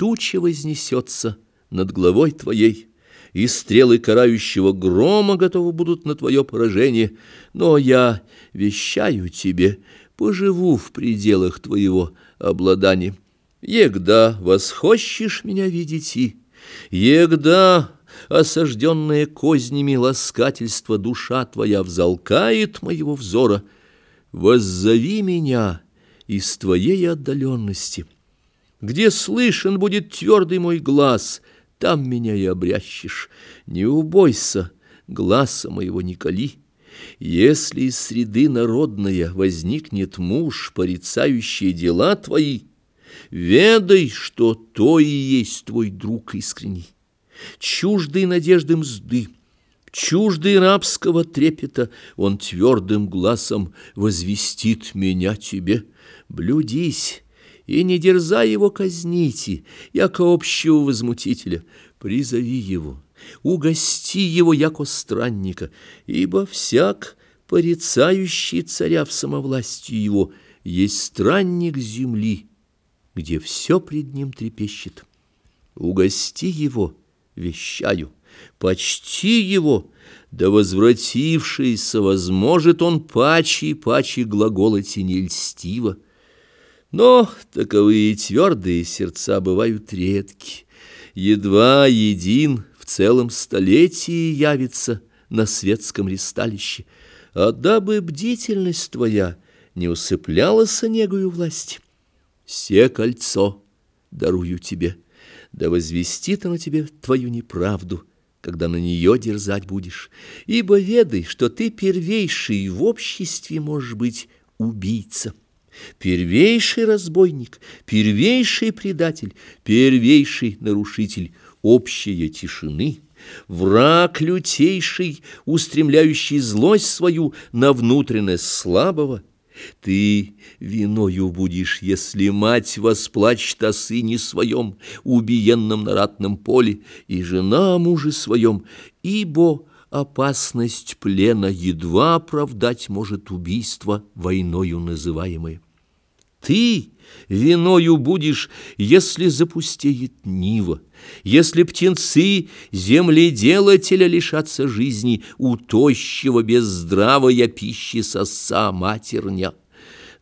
туча вознесется над головой твоей, и стрелы карающего грома готовы будут на твое поражение, но я вещаю тебе, поживу в пределах твоего обладания. Егда восхощешь меня видеть и, егда осажденная кознями ласкательства душа твоя взалкает моего взора, воззови меня из твоей отдаленности. Где слышен будет твердый мой глаз, там меня и обрящешь. Не убойся, глаза моего не кали. Если из среды народная возникнет муж, порицающий дела твои, ведай, что то и есть твой друг искренний чуждый надежды мзды, чуждый рабского трепета, он твердым глазом возвестит меня тебе. Блюдись и не дерзай его казните, яко общего возмутителя. Призови его, угости его, яко странника, ибо всяк, порицающий царя в самовластии его, есть странник земли, где все пред ним трепещет. Угости его, вещаю, почти его, да возвратившийся, возможет он паче и паче не льстиво. Но таковые твердые сердца бывают редки, едва един в целом столетии явится на светском ристалище, а дабы бдительность твоя не усыплялась негою власти. Се кольцо дарую тебе» да возвестит оно тебе твою неправду, когда на нее дерзать будешь, ибо ведай, что ты первейший в обществе можешь быть убийца, первейший разбойник, первейший предатель, первейший нарушитель общей тишины, враг лютейший, устремляющий злость свою на внутренность слабого, ты виною будешь, если мать восплачет о сыне своем, убиенном на ратном поле, и жена о муже своем, ибо опасность плена едва оправдать может убийство войною называемое. Ты виною будешь, если запустеет Нива, если птенцы земледелателя лишатся жизни у тощего без здравая пищи соса матерня.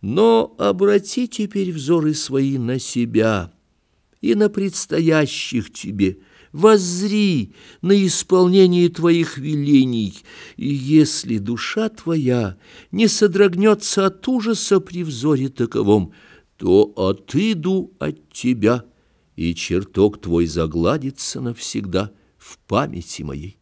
Но обрати теперь взоры свои на себя и на предстоящих тебе, воззри на исполнение твоих велений, и если душа твоя не содрогнется от ужаса при взоре таковом, то отыду от тебя, и чертог твой загладится навсегда в памяти моей.